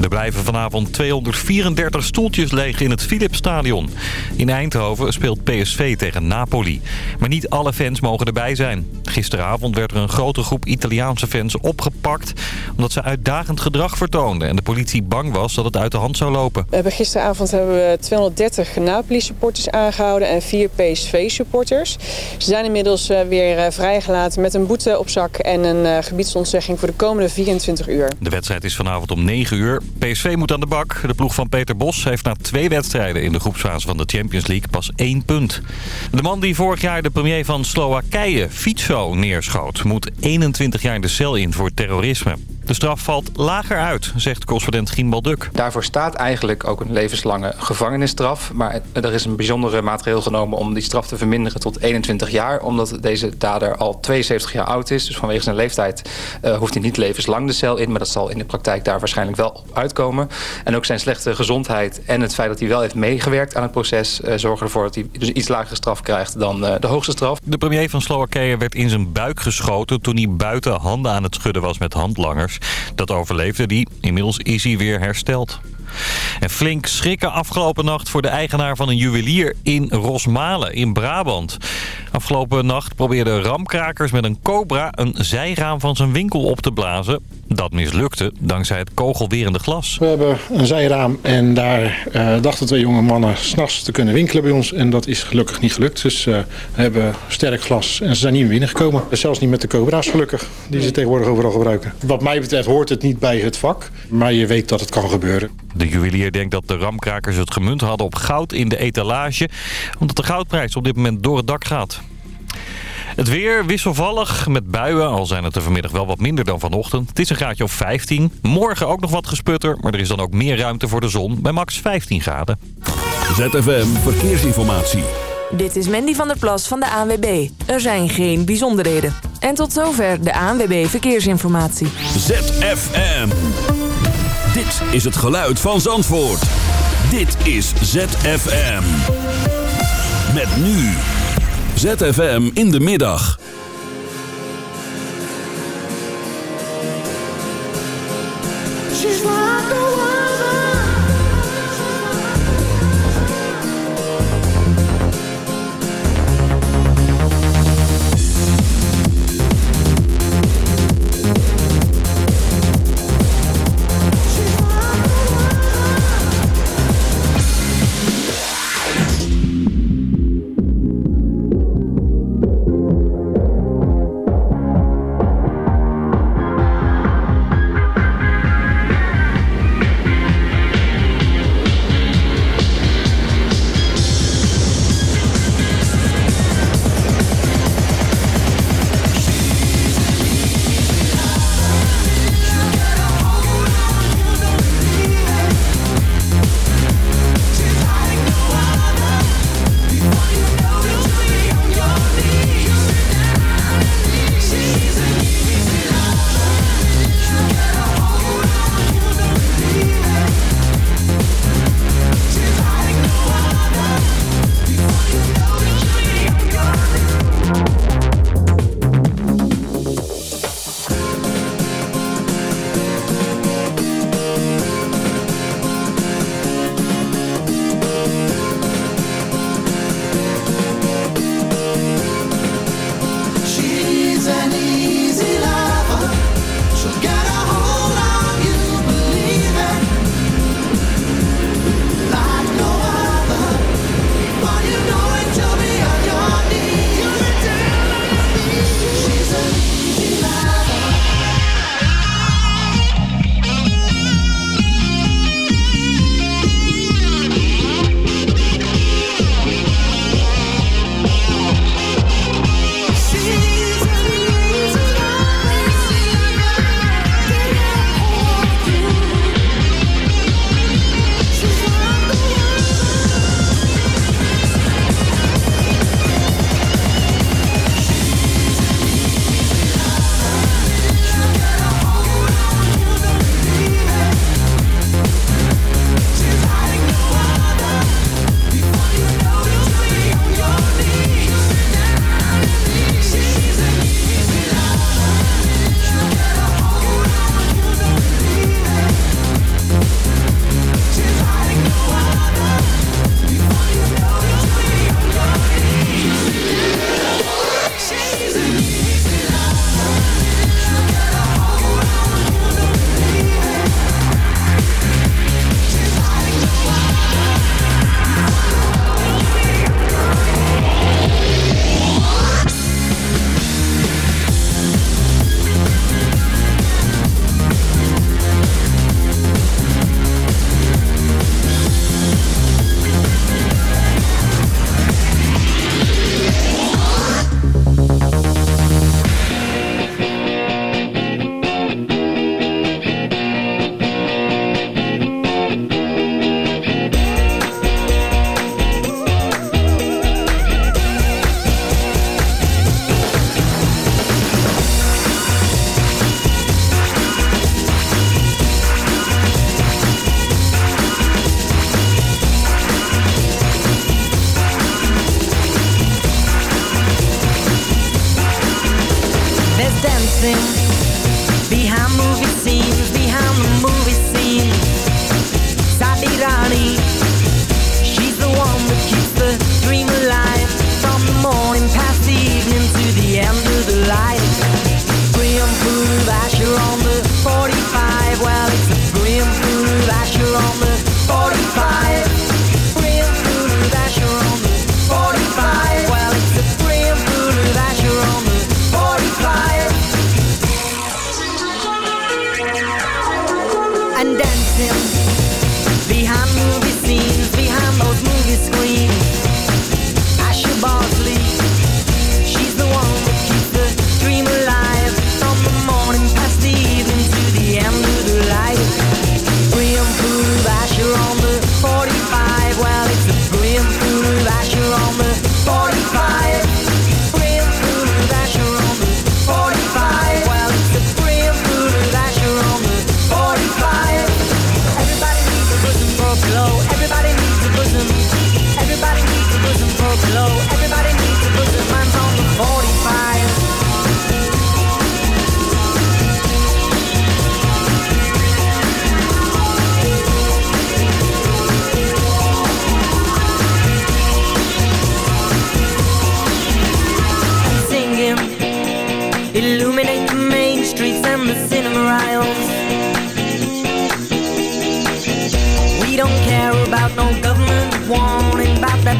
Er blijven vanavond 234 stoeltjes leeg in het Philipsstadion. In Eindhoven speelt PSV tegen Napoli. Maar niet alle fans mogen erbij zijn. Gisteravond werd er een grote groep Italiaanse fans opgepakt... omdat ze uitdagend gedrag vertoonden... en de politie bang was dat het uit de hand zou lopen. We hebben gisteravond hebben we 230 Napoli-supporters aangehouden en 4 PSV-supporters. Ze zijn inmiddels eh, weer eh, vrijgelaten met een boete op zak... en een eh, gebiedsontzegging voor de komende 24 uur. De wedstrijd is vanavond om 9 uur. PSV moet aan de bak. De ploeg van Peter Bos heeft na twee wedstrijden in de groepsfase van de Champions League pas één punt. De man die vorig jaar de premier van Slowakije, Fico, neerschoot... moet 21 jaar de cel in voor terrorisme. De straf valt lager uit, zegt correspondent Gienbal Duk. Daarvoor staat eigenlijk ook een levenslange gevangenisstraf. Maar er is een bijzondere maatregel genomen om die straf te verminderen tot 21 jaar. Omdat deze dader al 72 jaar oud is. Dus vanwege zijn leeftijd uh, hoeft hij niet levenslang de cel in. Maar dat zal in de praktijk daar waarschijnlijk wel uitkomen. En ook zijn slechte gezondheid en het feit dat hij wel heeft meegewerkt aan het proces... Uh, zorgen ervoor dat hij dus iets lagere straf krijgt dan uh, de hoogste straf. De premier van Slowakije werd in zijn buik geschoten toen hij buiten handen aan het schudden was met handlangers. Dat overleefde die. Inmiddels is hij weer hersteld. En flink schrikken afgelopen nacht voor de eigenaar van een juwelier in Rosmalen in Brabant. Afgelopen nacht probeerden ramkrakers met een cobra een zijraam van zijn winkel op te blazen. Dat mislukte dankzij het kogelwerende glas. We hebben een zijraam en daar uh, dachten twee jonge mannen s'nachts te kunnen winkelen bij ons. En dat is gelukkig niet gelukt. Dus uh, we hebben sterk glas en ze zijn niet meer binnengekomen. Zelfs niet met de cobra's gelukkig, die ze tegenwoordig overal gebruiken. Wat mij betreft hoort het niet bij het vak, maar je weet dat het kan gebeuren. De juwelier denkt dat de ramkrakers het gemunt hadden op goud in de etalage. Omdat de goudprijs op dit moment door het dak gaat. Het weer wisselvallig met buien, al zijn het er vanmiddag wel wat minder dan vanochtend. Het is een graadje of 15. Morgen ook nog wat gesputter, maar er is dan ook meer ruimte voor de zon bij max 15 graden. ZFM Verkeersinformatie. Dit is Mandy van der Plas van de ANWB. Er zijn geen bijzonderheden. En tot zover de ANWB Verkeersinformatie. ZFM. Dit is het geluid van Zandvoort. Dit is ZFM. Met nu... ZFM in de middag.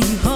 Me home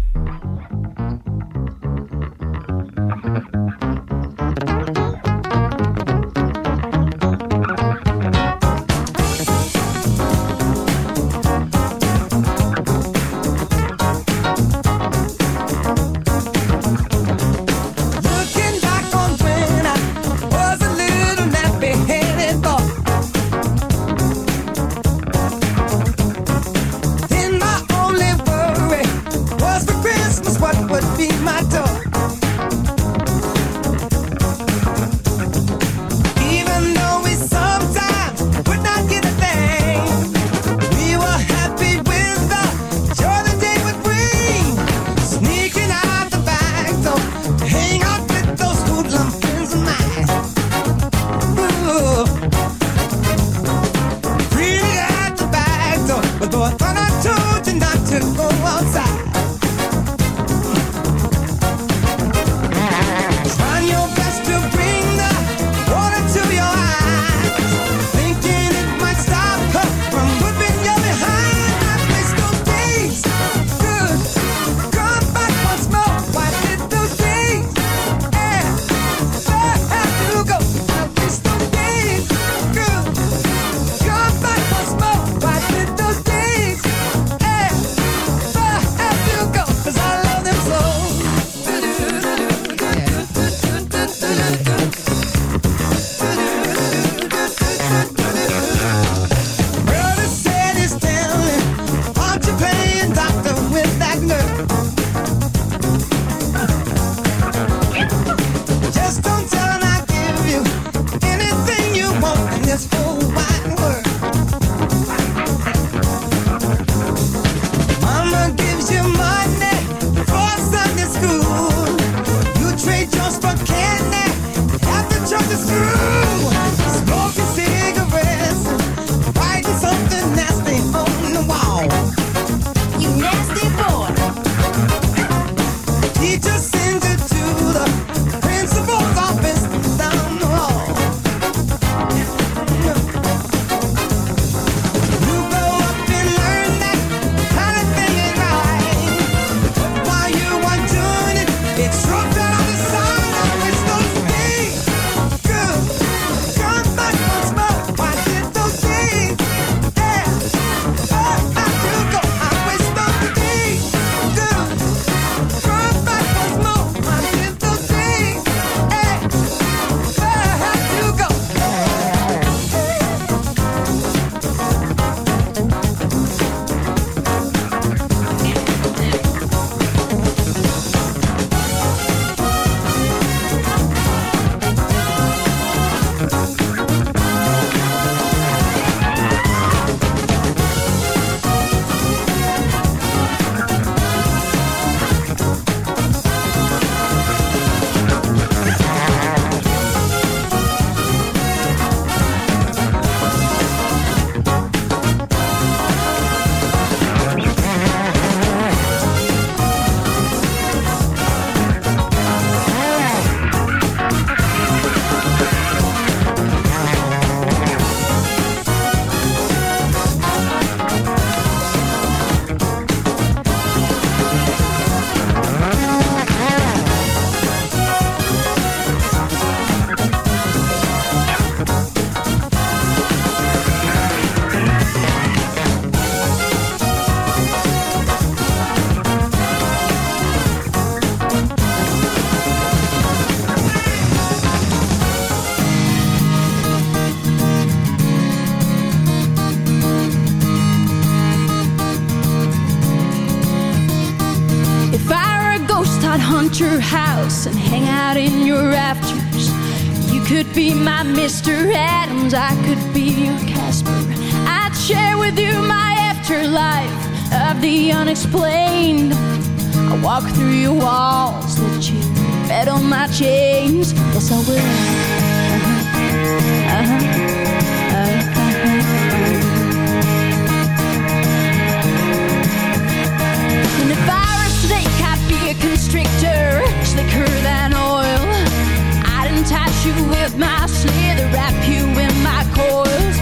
your house and hang out in your rafters. You could be my Mr. Adams, I could be your Casper. I'd share with you my afterlife of the unexplained. I walk through your walls, let you fed on my chains. Yes, I will. Uh -huh. Uh -huh. constrictor much than oil. I'd entice you with my slither, wrap you in my coils.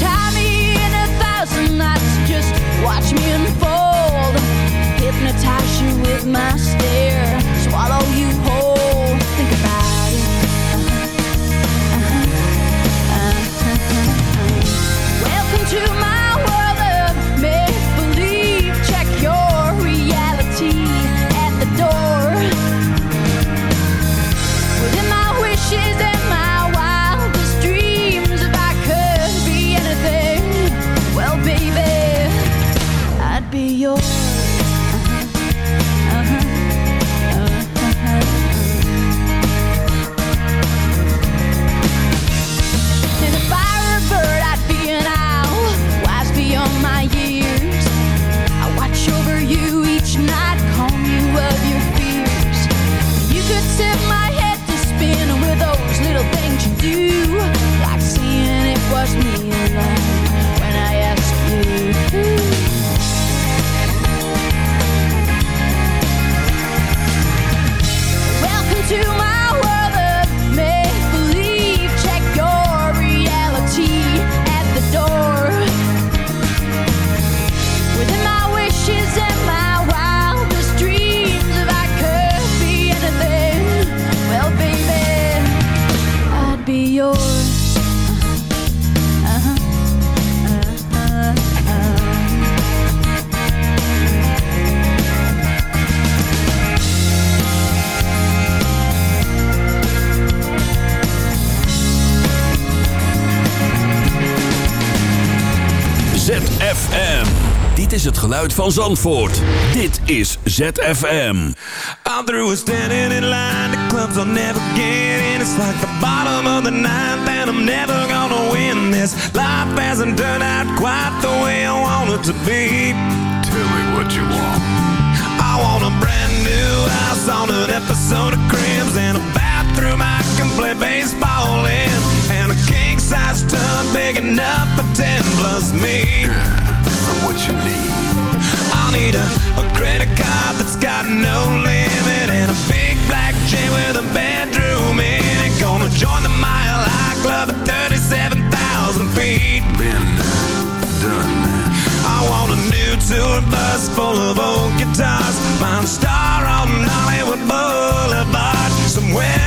Tie me in a thousand knots, just watch me unfold. Hypnotize you with my ZFM. Dit is het geluid van Zandvoort. Dit is ZFM. I'm through with standing in line. The clubs I'll never get in. It's like the bottom of the ninth, and I'm never gonna win this. Life hasn't turned out quite the way I want it to be. Tell me what you want. I want a brand new house on an episode of Cribs and a bathroom I can play baseball in, and a king size tub big enough for ten plus me. what you need? I'll need a, a credit card that's got no limit and a big black chain with a bedroom in it. Gonna join the Mile High Club at 37,000 feet. Been done. I want a new tour bus full of old guitars. Mine star on Hollywood Boulevard. Somewhere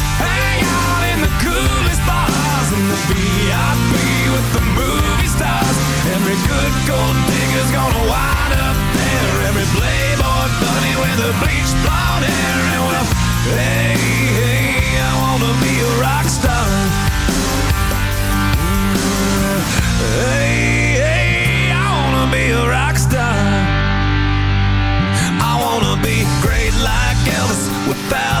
hang out in the coolest bars in the VIP with the movie stars. Every good gold digger's gonna wind up there. Every playboy bunny with the bleached blonde hair. And well, hey, hey, I wanna be a rock star. Hey, hey, I wanna be a rock star. I wanna be great like Elvis without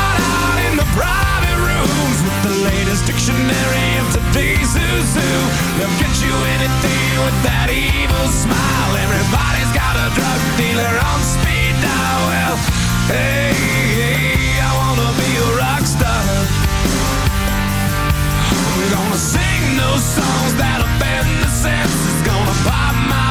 in the private rooms with the latest dictionary of today's who's who. They'll get you anything with that evil smile. Everybody's got a drug dealer on speed dial. Well, hey, hey, I wanna be a rock star. I'm gonna sing those songs that offend the senses. Gonna pop my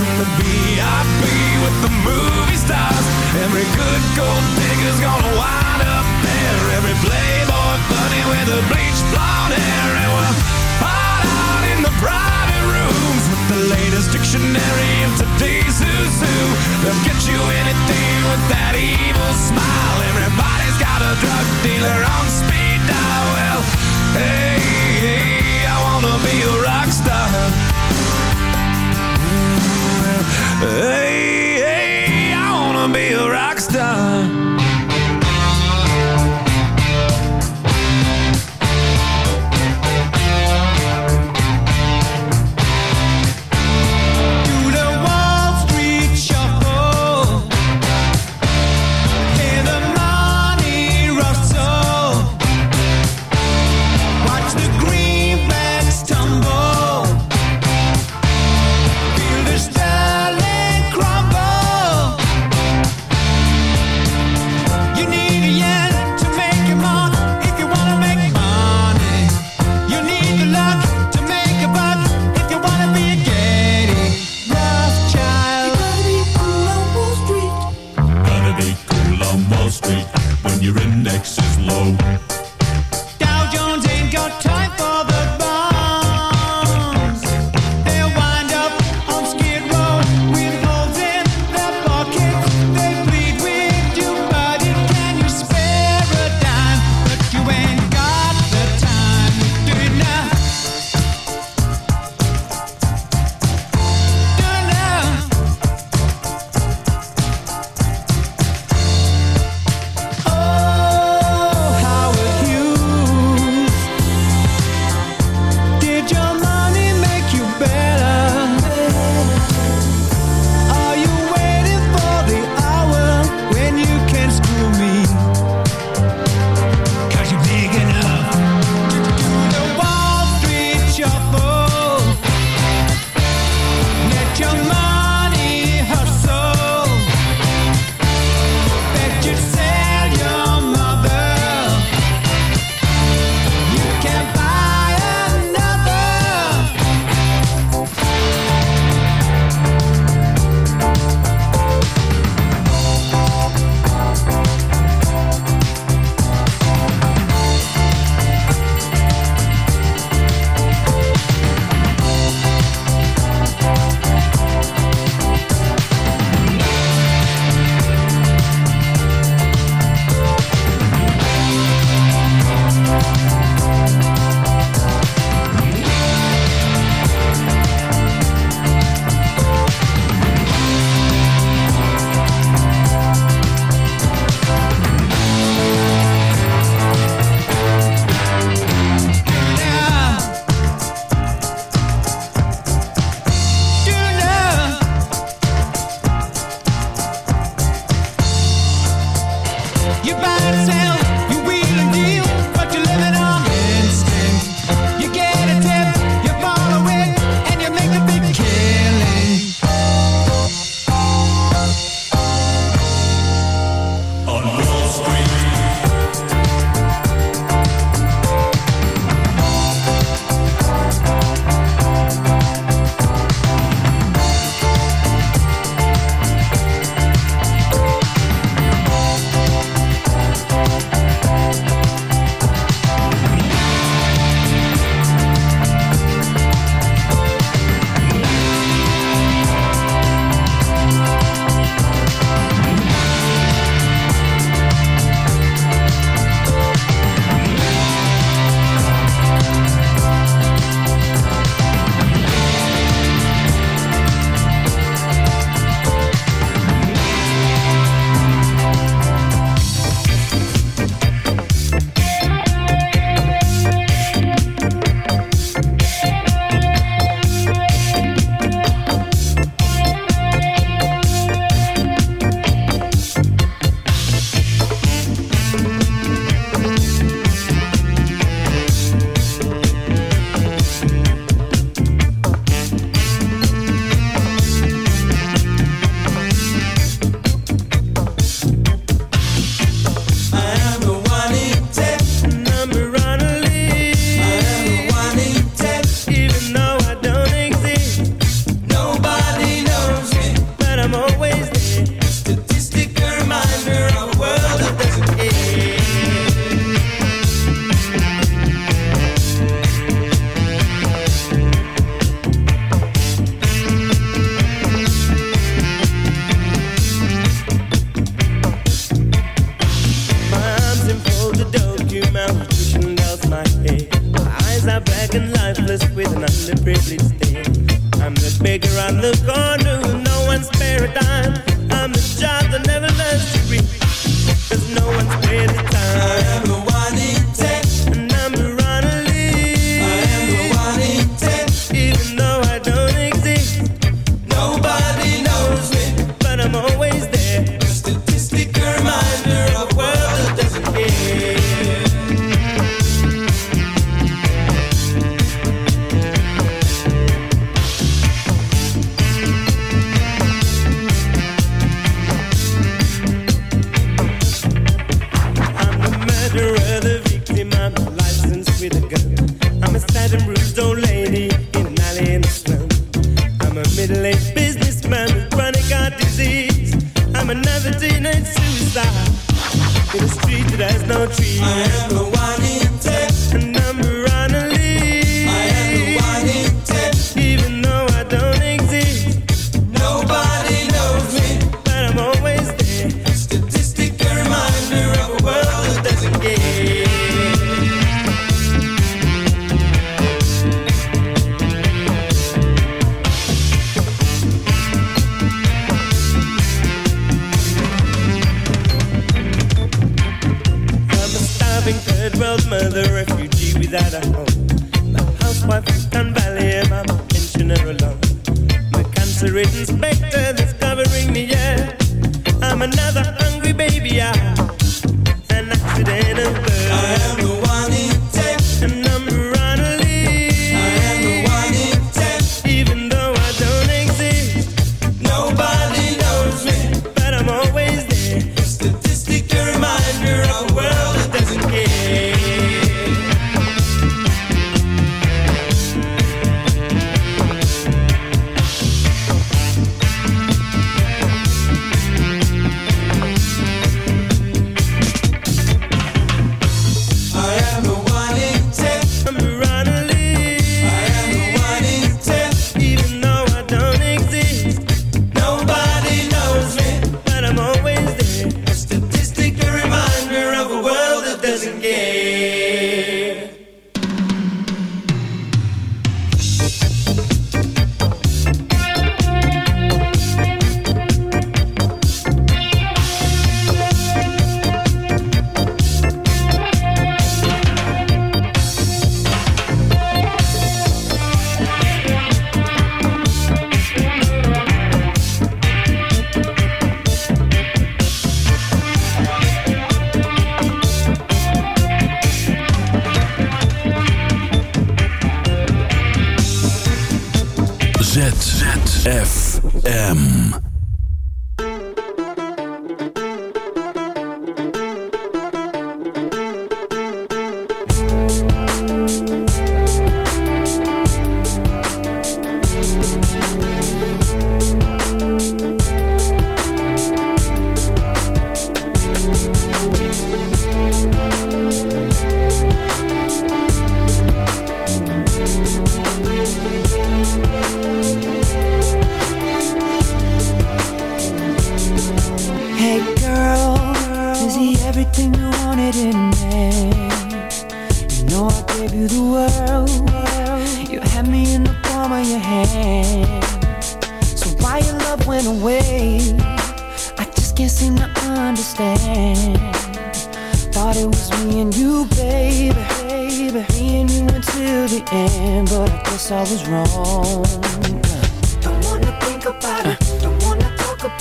in the VIP with the movie stars. Every good gold digger's gonna wind up there. Every playboy bunny with a bleached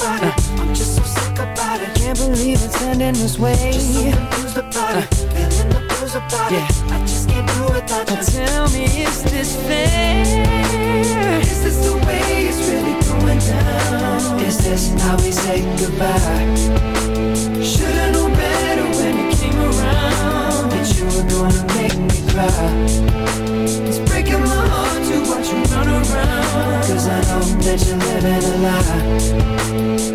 I'm just so sick about it. Can't believe it's ending this way. Just uh, the yeah. I just can't do. Tell me, is this fair? Is this the way it's really going down? Is this how we say goodbye? Should've known better when you came around that you were gonna make me cry. It's breaking to watch you run around. Cause I know that you're living a lie.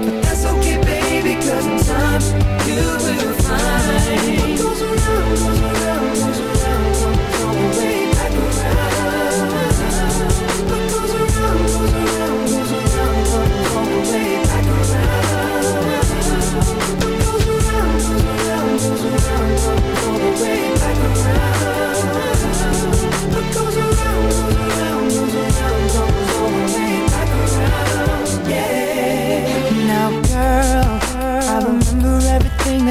But that's okay, baby, cause in time you will find. What goes around, goes around, goes around.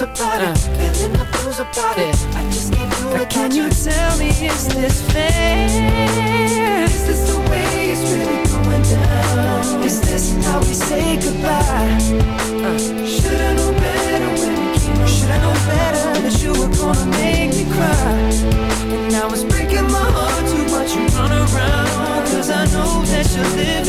About it, feeling the blues about it. I just can't do it. Can you tell me, is this fair? Is this the way it's really going down? Is this how we say goodbye? Uh, Should've known better when we came Should've known better that you were gonna make me cry And now it's breaking my heart to watch you run around Cause I know that you're living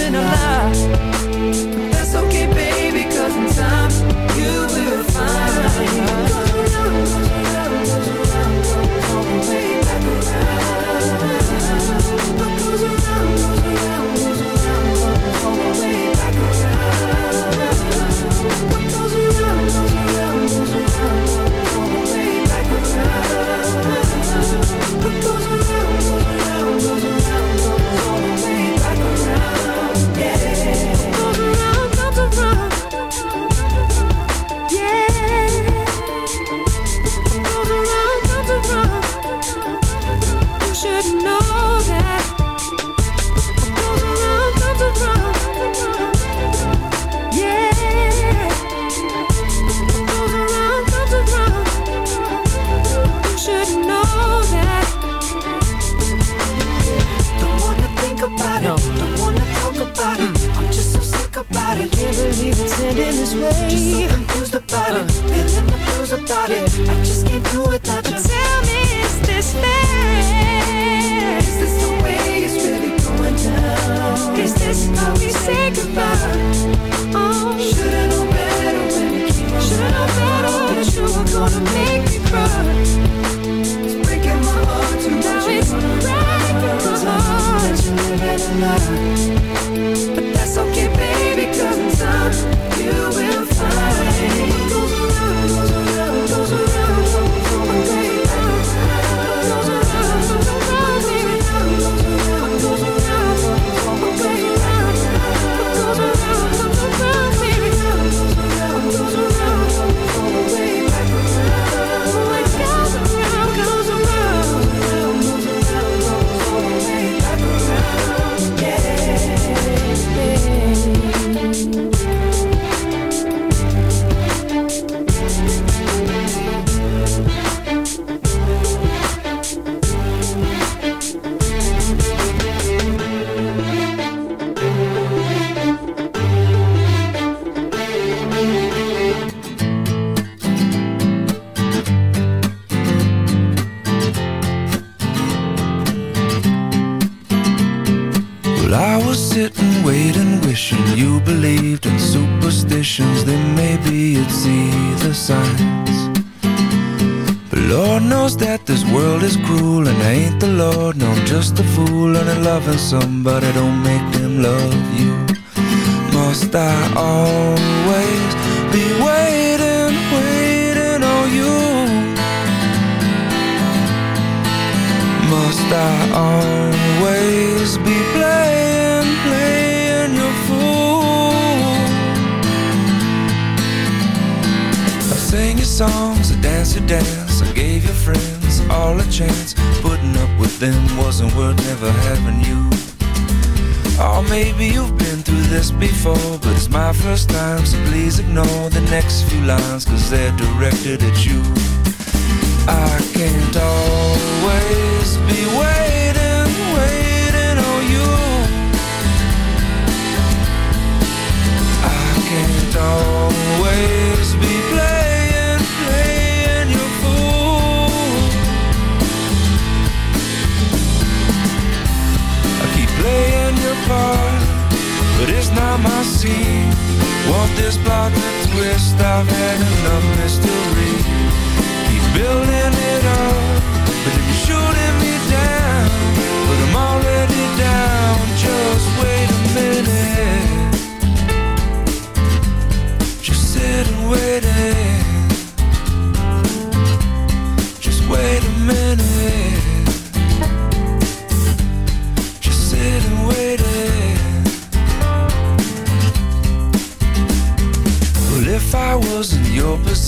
somebody don't first time, so please ignore the next few lines, cause they're directed at you. I can't always be waiting, waiting on you. I can't always be playing, playing your fool. I keep playing your part, but it's not my scene. Want this plot to twist? I've had enough mystery. Keep building it up,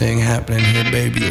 thing happening here, baby.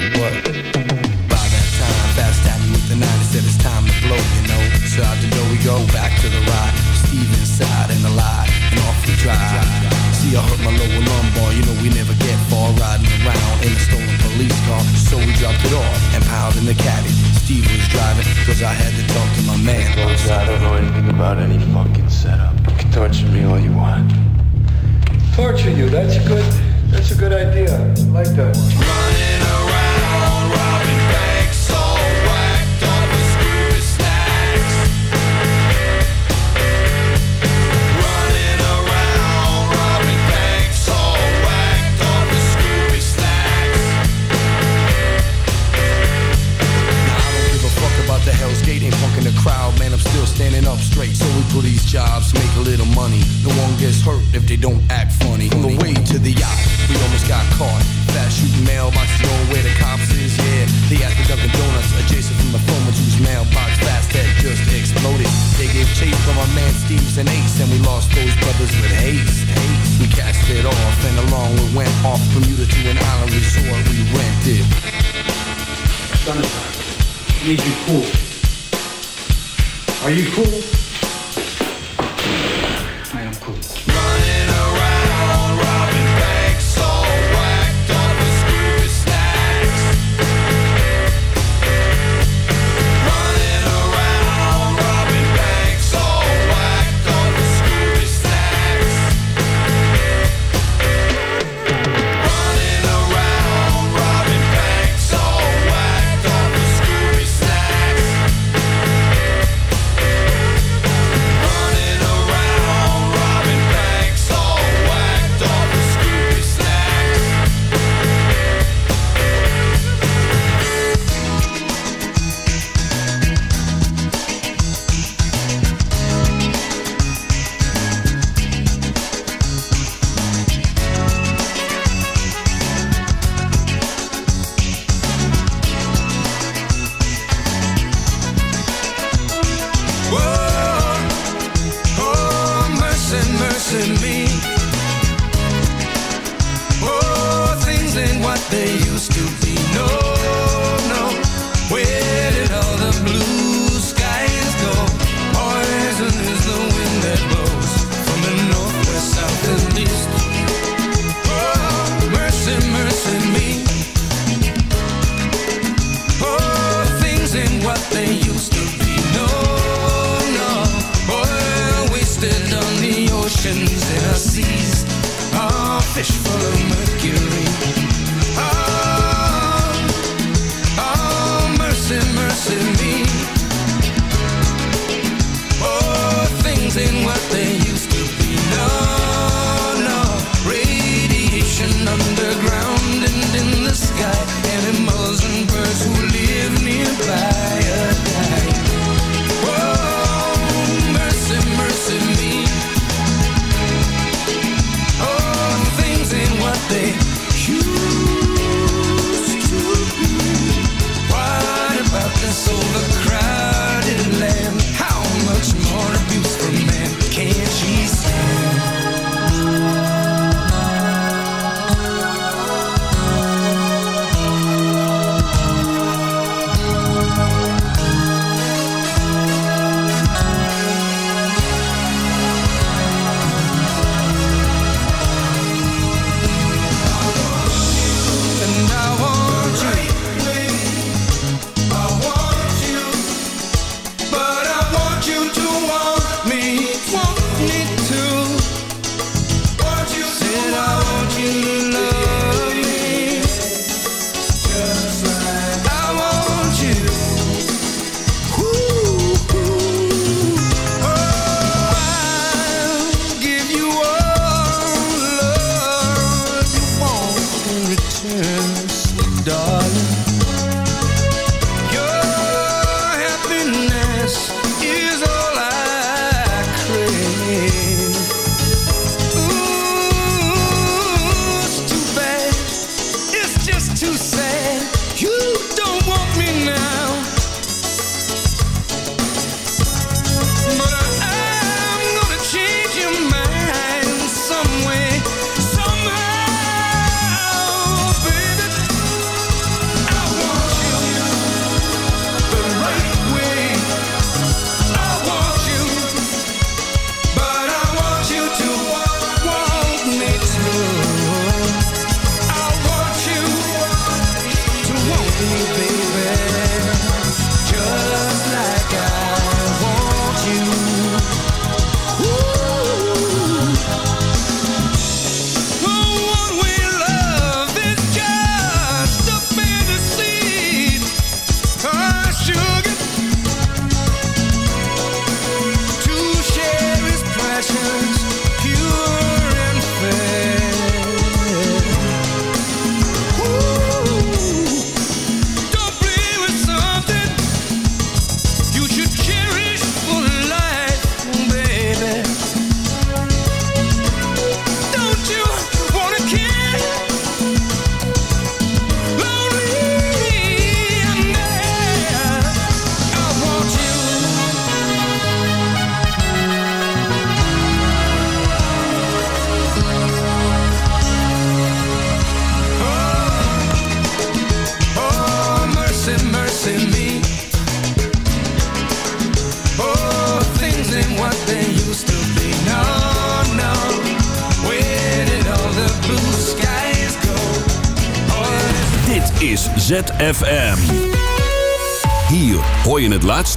man Steve's an ace, and we lost those brothers with haste. We cast it off, and along we went off from you to an island resort we rented. Thunderstorm, need you cool. Are you cool? I am cool.